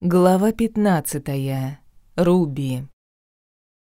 Глава 15. Руби.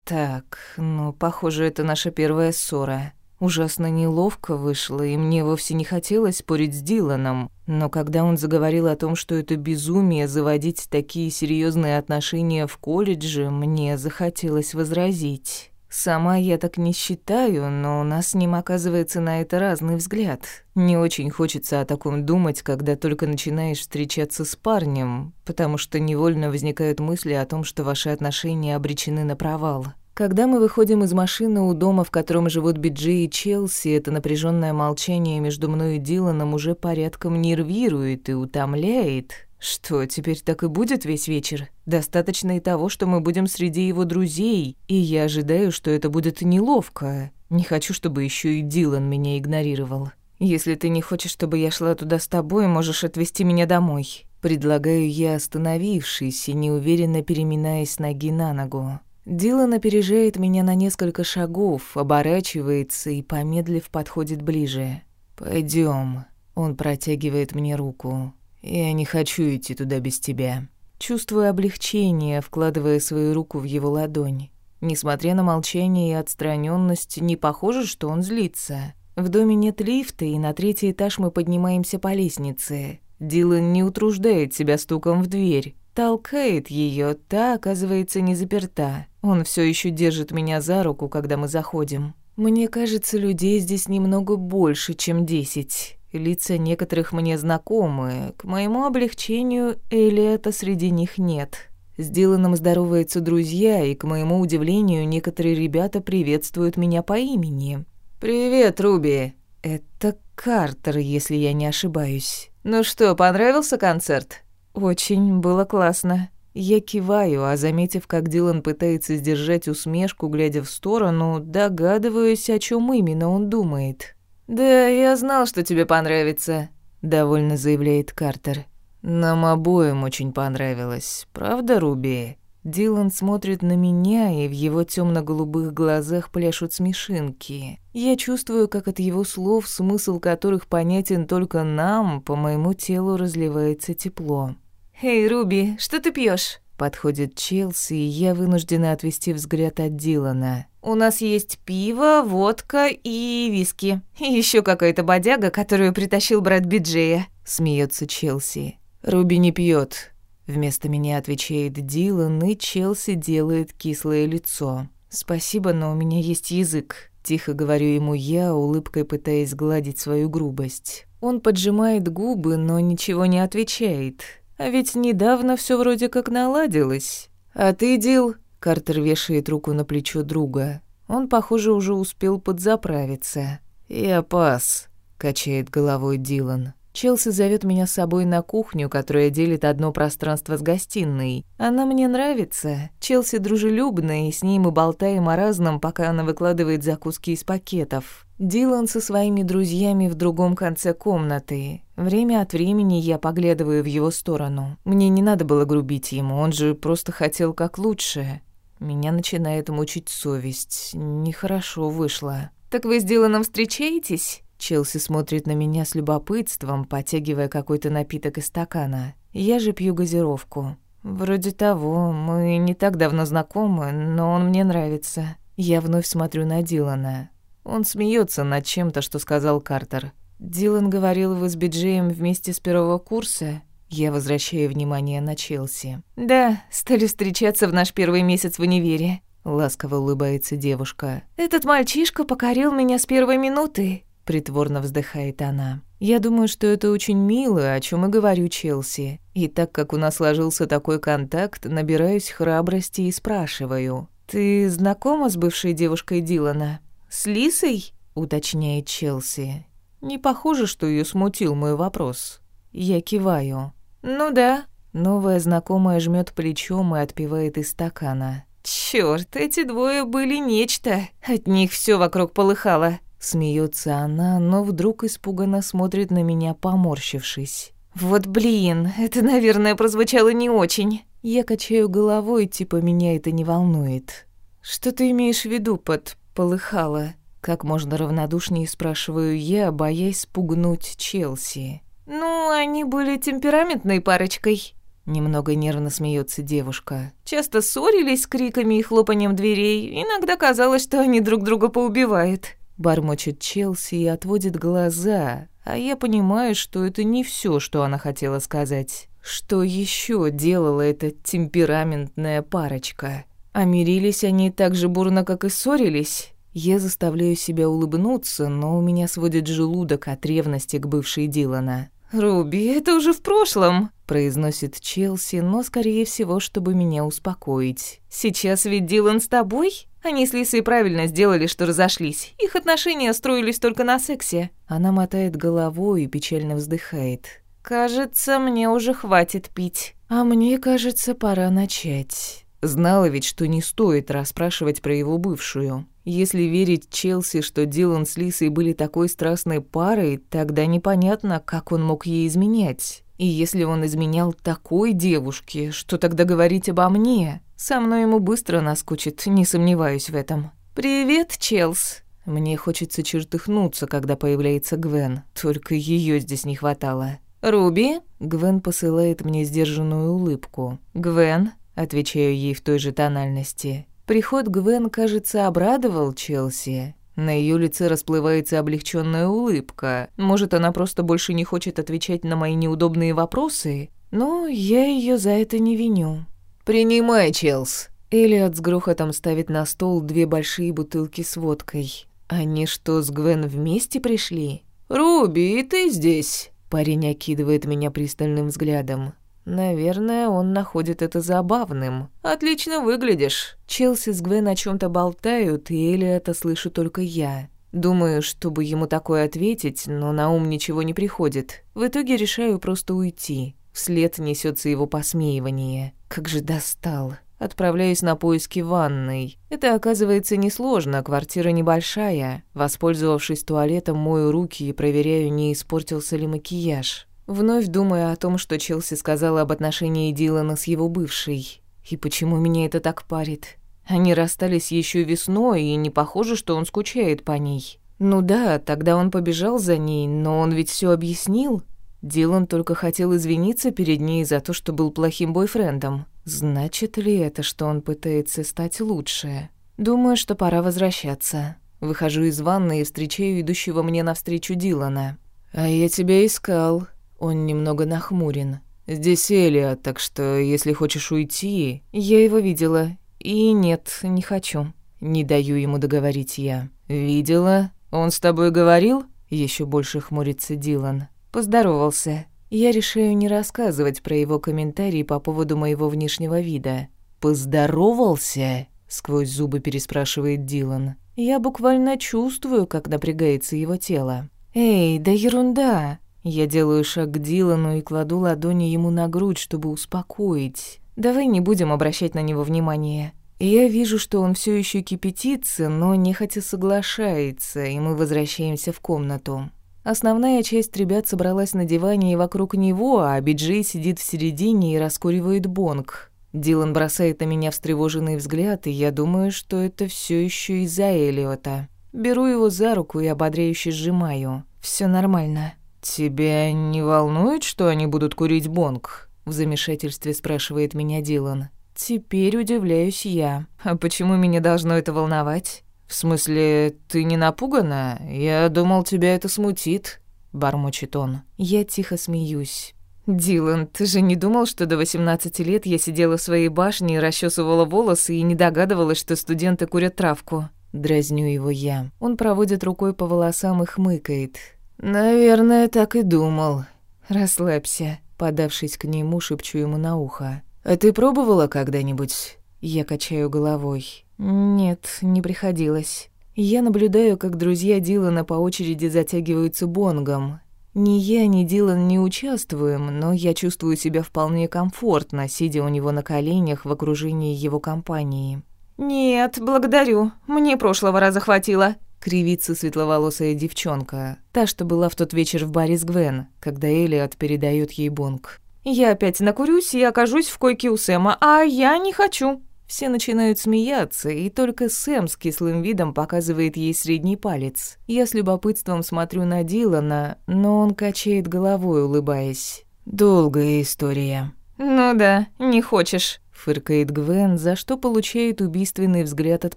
Так, ну, похоже, это наша первая ссора. Ужасно неловко вышло, и мне вовсе не хотелось спорить с Диланом, но когда он заговорил о том, что это безумие заводить такие серьезные отношения в колледже, мне захотелось возразить. Сама я так не считаю, но у нас с ним оказывается на это разный взгляд. Не очень хочется о таком думать, когда только начинаешь встречаться с парнем, потому что невольно возникают мысли о том, что ваши отношения обречены на провал. Когда мы выходим из машины у дома, в котором живут Биджи и Челси, это напряженное молчание между мной и Диланом уже порядком нервирует и утомляет. Что, теперь так и будет весь вечер? Достаточно и того, что мы будем среди его друзей, и я ожидаю, что это будет неловко. Не хочу, чтобы еще и Дилан меня игнорировал. Если ты не хочешь, чтобы я шла туда с тобой, можешь отвезти меня домой. Предлагаю я, остановившись и неуверенно переминаясь ноги на ногу. Дилан опережает меня на несколько шагов, оборачивается и, помедлив, подходит ближе. Пойдем. Он протягивает мне руку. «Я не хочу идти туда без тебя». Чувствую облегчение, вкладывая свою руку в его ладонь. Несмотря на молчание и отстраненность, не похоже, что он злится. В доме нет лифта, и на третий этаж мы поднимаемся по лестнице. Дилан не утруждает себя стуком в дверь. Толкает ее, та, оказывается, не заперта. Он все еще держит меня за руку, когда мы заходим. Мне кажется, людей здесь немного больше, чем десять. Лица некоторых мне знакомы. К моему облегчению Элиота среди них нет. С Диланом здороваются друзья, и, к моему удивлению, некоторые ребята приветствуют меня по имени. «Привет, Руби!» «Это Картер, если я не ошибаюсь». «Ну что, понравился концерт?» «Очень, было классно». Я киваю, а заметив, как Дилан пытается сдержать усмешку, глядя в сторону, догадываюсь, о чем именно он думает. «Да, я знал, что тебе понравится», — довольно заявляет Картер. «Нам обоим очень понравилось, правда, Руби?» Дилан смотрит на меня, и в его темно голубых глазах пляшут смешинки. Я чувствую, как от его слов, смысл которых понятен только нам, по моему телу разливается тепло. «Эй, Руби, что ты пьешь? Подходит Челси, и я вынуждена отвести взгляд от Дилана. «У нас есть пиво, водка и виски. И еще какая-то бодяга, которую притащил брат Биджея», — смеется Челси. «Руби не пьет. Вместо меня отвечает Дилан, и Челси делает кислое лицо. «Спасибо, но у меня есть язык», — тихо говорю ему я, улыбкой пытаясь гладить свою грубость. Он поджимает губы, но ничего не отвечает. А ведь недавно все вроде как наладилось. А ты, Дил, Картер вешает руку на плечо друга. Он, похоже, уже успел подзаправиться. Я пас, качает головой Дилан. Челси зовет меня с собой на кухню, которая делит одно пространство с гостиной. Она мне нравится. Челси дружелюбная, и с ней мы болтаем о разном, пока она выкладывает закуски из пакетов. Дилан со своими друзьями в другом конце комнаты. Время от времени я поглядываю в его сторону. Мне не надо было грубить ему, он же просто хотел как лучше. Меня начинает мучить совесть. Нехорошо вышло. «Так вы с Диланом встречаетесь?» Челси смотрит на меня с любопытством, потягивая какой-то напиток из стакана. Я же пью газировку. Вроде того, мы не так давно знакомы, но он мне нравится. Я вновь смотрю на Дилана. Он смеется над чем-то, что сказал Картер. Дилан говорил, вы с Биджеем вместе с первого курса. Я возвращаю внимание на Челси. Да, стали встречаться в наш первый месяц в универе. Ласково улыбается девушка. Этот мальчишка покорил меня с первой минуты притворно вздыхает она. Я думаю, что это очень мило, о чем и говорю Челси. И так как у нас сложился такой контакт, набираюсь храбрости и спрашиваю: "Ты знакома с бывшей девушкой Дилана?" "С Лисой?" уточняет Челси. Не похоже, что ее смутил мой вопрос. Я киваю. "Ну да." Новая знакомая жмет плечом и отпивает из стакана. Черт, эти двое были нечто. От них все вокруг полыхало. Смеется она, но вдруг испуганно смотрит на меня, поморщившись. «Вот блин, это, наверное, прозвучало не очень». Я качаю головой, типа меня это не волнует. «Что ты имеешь в виду под «полыхало»?» Как можно равнодушнее спрашиваю я, боясь спугнуть Челси. «Ну, они были темпераментной парочкой». Немного нервно смеется девушка. Часто ссорились с криками и хлопанием дверей. Иногда казалось, что они друг друга поубивают. Бормочет Челси и отводит глаза, а я понимаю, что это не все, что она хотела сказать. Что еще делала эта темпераментная парочка? А мирились они так же бурно, как и ссорились? Я заставляю себя улыбнуться, но у меня сводит желудок от ревности к бывшей Дилана. «Руби, это уже в прошлом», — произносит Челси, но, скорее всего, чтобы меня успокоить. «Сейчас ведь Дилан с тобой? Они с Лисой правильно сделали, что разошлись. Их отношения строились только на сексе». Она мотает головой и печально вздыхает. «Кажется, мне уже хватит пить. А мне кажется, пора начать». Знала ведь, что не стоит расспрашивать про его бывшую. Если верить Челси, что Дилан с Лисой были такой страстной парой, тогда непонятно, как он мог ей изменять. И если он изменял такой девушке, что тогда говорить обо мне? Со мной ему быстро наскучит, не сомневаюсь в этом. «Привет, Челс!» Мне хочется чертыхнуться, когда появляется Гвен. Только ее здесь не хватало. «Руби?» Гвен посылает мне сдержанную улыбку. «Гвен?» Отвечаю ей в той же тональности. Приход Гвен, кажется, обрадовал Челси. На ее лице расплывается облегченная улыбка. Может, она просто больше не хочет отвечать на мои неудобные вопросы? Но я ее за это не виню. «Принимай, Челс!» Элиот с грохотом ставит на стол две большие бутылки с водкой. Они что, с Гвен вместе пришли? «Руби, и ты здесь?» Парень окидывает меня пристальным взглядом. Наверное, он находит это забавным. «Отлично выглядишь». Челси с Гвен о чем то болтают, и Элли это слышу только я. Думаю, чтобы ему такое ответить, но на ум ничего не приходит. В итоге решаю просто уйти. Вслед несется его посмеивание. Как же достал. Отправляюсь на поиски ванной. Это оказывается несложно, квартира небольшая. Воспользовавшись туалетом, мою руки и проверяю, не испортился ли макияж. Вновь думая о том, что Челси сказала об отношении Дилана с его бывшей. И почему меня это так парит? Они расстались еще весной, и не похоже, что он скучает по ней. Ну да, тогда он побежал за ней, но он ведь все объяснил. Дилан только хотел извиниться перед ней за то, что был плохим бойфрендом. Значит ли это, что он пытается стать лучше? Думаю, что пора возвращаться. Выхожу из ванны и встречаю идущего мне навстречу Дилана. «А я тебя искал», он немного нахмурен. «Здесь Элия, так что если хочешь уйти...» «Я его видела. И нет, не хочу». Не даю ему договорить я. «Видела? Он с тобой говорил?» Еще больше хмурится Дилан. Поздоровался. Я решаю не рассказывать про его комментарии по поводу моего внешнего вида. «Поздоровался?» — сквозь зубы переспрашивает Дилан. Я буквально чувствую, как напрягается его тело. «Эй, да ерунда!» Я делаю шаг к Дилану и кладу ладони ему на грудь, чтобы успокоить. Давай не будем обращать на него внимания. Я вижу, что он все еще кипятится, но нехотя соглашается, и мы возвращаемся в комнату. Основная часть ребят собралась на диване и вокруг него, а Биджей сидит в середине и раскуривает бонг. Дилан бросает на меня встревоженный взгляд, и я думаю, что это все еще из-за Элиота. Беру его за руку и ободряюще сжимаю. Все нормально. «Тебя не волнует, что они будут курить бонг?» В замешательстве спрашивает меня Дилан. «Теперь удивляюсь я. А почему меня должно это волновать?» «В смысле, ты не напугана? Я думал, тебя это смутит», — бормочет он. Я тихо смеюсь. «Дилан, ты же не думал, что до 18 лет я сидела в своей башне и расчесывала волосы и не догадывалась, что студенты курят травку?» Дразню его я. Он проводит рукой по волосам и хмыкает. «Наверное, так и думал». «Расслабься», — подавшись к нему, шепчу ему на ухо. «А ты пробовала когда-нибудь?» Я качаю головой. «Нет, не приходилось». Я наблюдаю, как друзья Дилана по очереди затягиваются бонгом. Ни я, ни Дилан не участвуем, но я чувствую себя вполне комфортно, сидя у него на коленях в окружении его компании. «Нет, благодарю. Мне прошлого раза хватило», Кривится светловолосая девчонка, та, что была в тот вечер в баре с Гвен, когда Элиот передает ей бонг. «Я опять накурюсь и окажусь в койке у Сэма, а я не хочу». Все начинают смеяться, и только Сэм с кислым видом показывает ей средний палец. Я с любопытством смотрю на Дилана, но он качает головой, улыбаясь. «Долгая история». «Ну да, не хочешь», — фыркает Гвен, за что получает убийственный взгляд от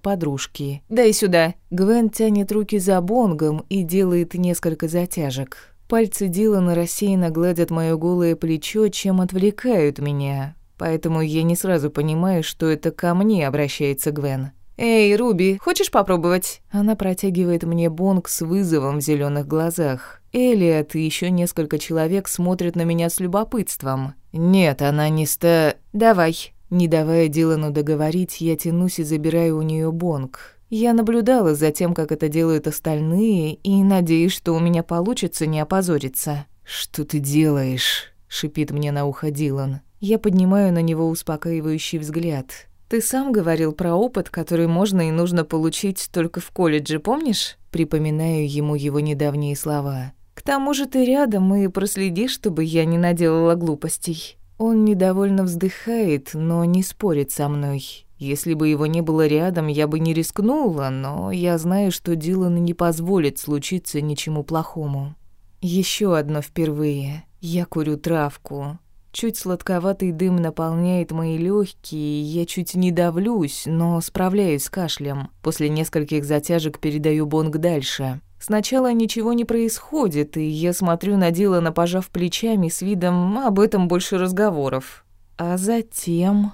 подружки. «Дай сюда». Гвен тянет руки за бонгом и делает несколько затяжек. Пальцы Дилана рассеянно гладят моё голое плечо, чем отвлекают меня. Поэтому я не сразу понимаю, что это ко мне обращается Гвен. «Эй, Руби, хочешь попробовать?» Она протягивает мне бонг с вызовом в зеленых глазах. Элиот и еще несколько человек смотрят на меня с любопытством. «Нет, она не ста...» «Давай». Не давая Дилану договорить, я тянусь и забираю у нее бонг. Я наблюдала за тем, как это делают остальные, и надеюсь, что у меня получится не опозориться. «Что ты делаешь?» — шипит мне на ухо Дилан. Я поднимаю на него успокаивающий взгляд. Ты сам говорил про опыт, который можно и нужно получить только в колледже, помнишь? Припоминаю ему его недавние слова. К тому же ты рядом и проследи, чтобы я не наделала глупостей. Он недовольно вздыхает, но не спорит со мной. Если бы его не было рядом, я бы не рискнула, но я знаю, что Дилан не позволит случиться ничему плохому. Еще одно впервые. Я курю травку. Чуть сладковатый дым наполняет мои легкие, я чуть не давлюсь, но справляюсь с кашлем. После нескольких затяжек передаю бонг дальше. Сначала ничего не происходит, и я смотрю на Дилана, пожав плечами с видом «об этом больше разговоров». А затем...